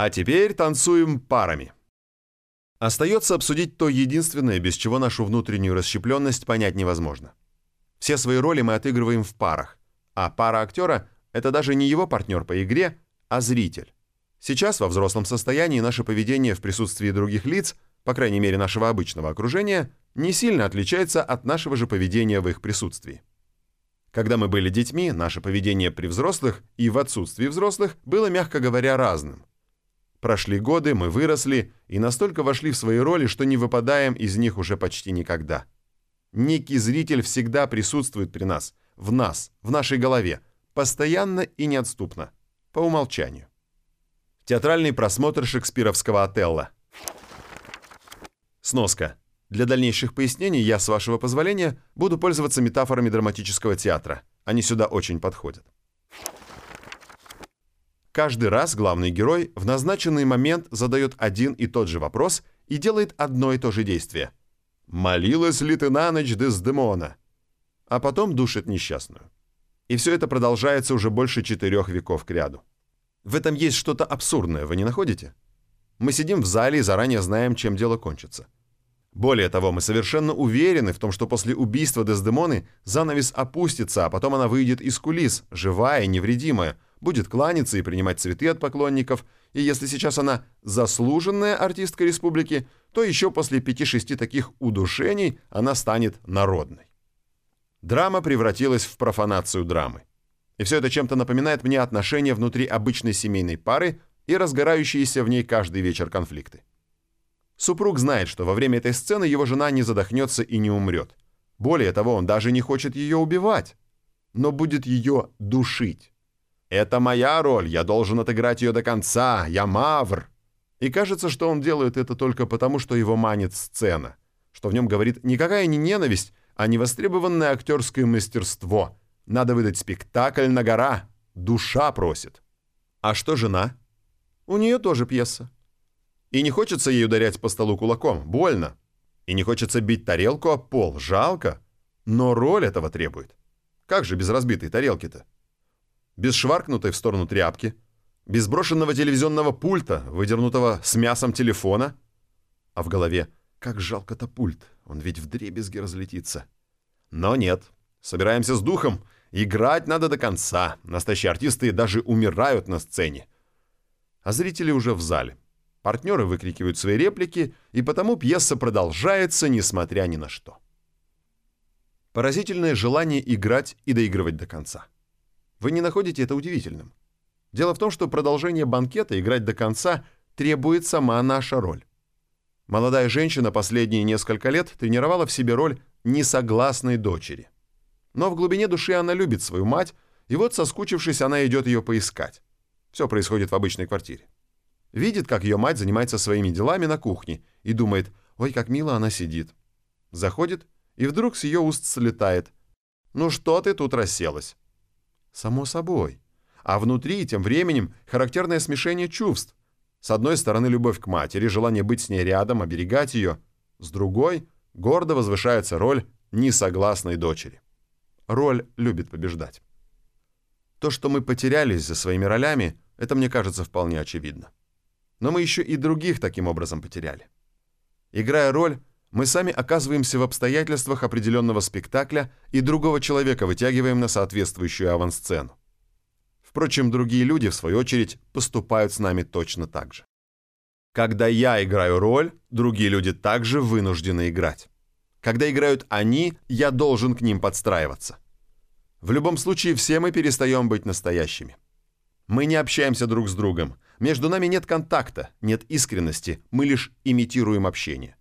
А теперь танцуем парами. Остается обсудить то единственное, без чего нашу внутреннюю расщепленность понять невозможно. Все свои роли мы отыгрываем в парах, а пара актера – это даже не его партнер по игре, а зритель. Сейчас во взрослом состоянии наше поведение в присутствии других лиц, по крайней мере нашего обычного окружения, не сильно отличается от нашего же поведения в их присутствии. Когда мы были детьми, наше поведение при взрослых и в отсутствии взрослых было, мягко говоря, разным. Прошли годы, мы выросли и настолько вошли в свои роли, что не выпадаем из них уже почти никогда. Некий зритель всегда присутствует при нас, в нас, в нашей голове, постоянно и неотступно, по умолчанию. Театральный просмотр шекспировского «Отелло». Сноска. Для дальнейших пояснений я, с вашего позволения, буду пользоваться метафорами драматического театра. Они сюда очень подходят. Каждый раз главный герой в назначенный момент задает один и тот же вопрос и делает одно и то же действие. «Молилась ли ты на ночь Дездемона?» А потом душит несчастную. И все это продолжается уже больше четырех веков к ряду. В этом есть что-то абсурдное, вы не находите? Мы сидим в зале и заранее знаем, чем дело кончится. Более того, мы совершенно уверены в том, что после убийства Дездемоны занавес опустится, а потом она выйдет из кулис, живая невредимая, будет кланяться и принимать цветы от поклонников, и если сейчас она заслуженная артистка республики, то еще после пяти-шести таких удушений она станет народной. Драма превратилась в профанацию драмы. И все это чем-то напоминает мне отношения внутри обычной семейной пары и разгорающиеся в ней каждый вечер конфликты. Супруг знает, что во время этой сцены его жена не задохнется и не умрет. Более того, он даже не хочет ее убивать, но будет ее душить. «Это моя роль, я должен отыграть ее до конца, я мавр!» И кажется, что он делает это только потому, что его манит сцена, что в нем говорит никакая не ненависть, а невостребованное актерское мастерство. Надо выдать спектакль на гора, душа просит. А что жена? У нее тоже пьеса. И не хочется ей ударять по столу кулаком, больно. И не хочется бить тарелку о пол, жалко. Но роль этого требует. Как же без разбитой тарелки-то? Без шваркнутой в сторону тряпки, без брошенного телевизионного пульта, выдернутого с мясом телефона. А в голове, как жалко-то пульт, он ведь в дребезги разлетится. Но нет, собираемся с духом, играть надо до конца. Настоящие артисты даже умирают на сцене. А зрители уже в зале. Партнеры выкрикивают свои реплики, и потому пьеса продолжается, несмотря ни на что. Поразительное желание играть и доигрывать до конца. Вы не находите это удивительным? Дело в том, что продолжение банкета играть до конца требует сама наша роль. Молодая женщина последние несколько лет тренировала в себе роль несогласной дочери. Но в глубине души она любит свою мать, и вот, соскучившись, она идет ее поискать. Все происходит в обычной квартире. Видит, как ее мать занимается своими делами на кухне и думает, ой, как мило она сидит. Заходит, и вдруг с ее уст слетает. «Ну что ты тут расселась?» Само собой. А внутри, тем временем, характерное смешение чувств. С одной стороны, любовь к матери, желание быть с ней рядом, оберегать ее. С другой, гордо возвышается роль несогласной дочери. Роль любит побеждать. То, что мы потерялись за своими ролями, это, мне кажется, вполне очевидно но мы еще и других таким образом потеряли. Играя роль, мы сами оказываемся в обстоятельствах определенного спектакля и другого человека вытягиваем на соответствующую авансцену. Впрочем, другие люди, в свою очередь, поступают с нами точно так же. Когда я играю роль, другие люди также вынуждены играть. Когда играют они, я должен к ним подстраиваться. В любом случае, все мы перестаем быть настоящими. Мы не общаемся друг с другом, между нами нет контакта, нет искренности, мы лишь имитируем общение.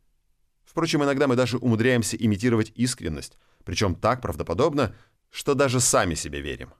Впрочем, иногда мы даже умудряемся имитировать искренность, причем так правдоподобно, что даже сами себе верим.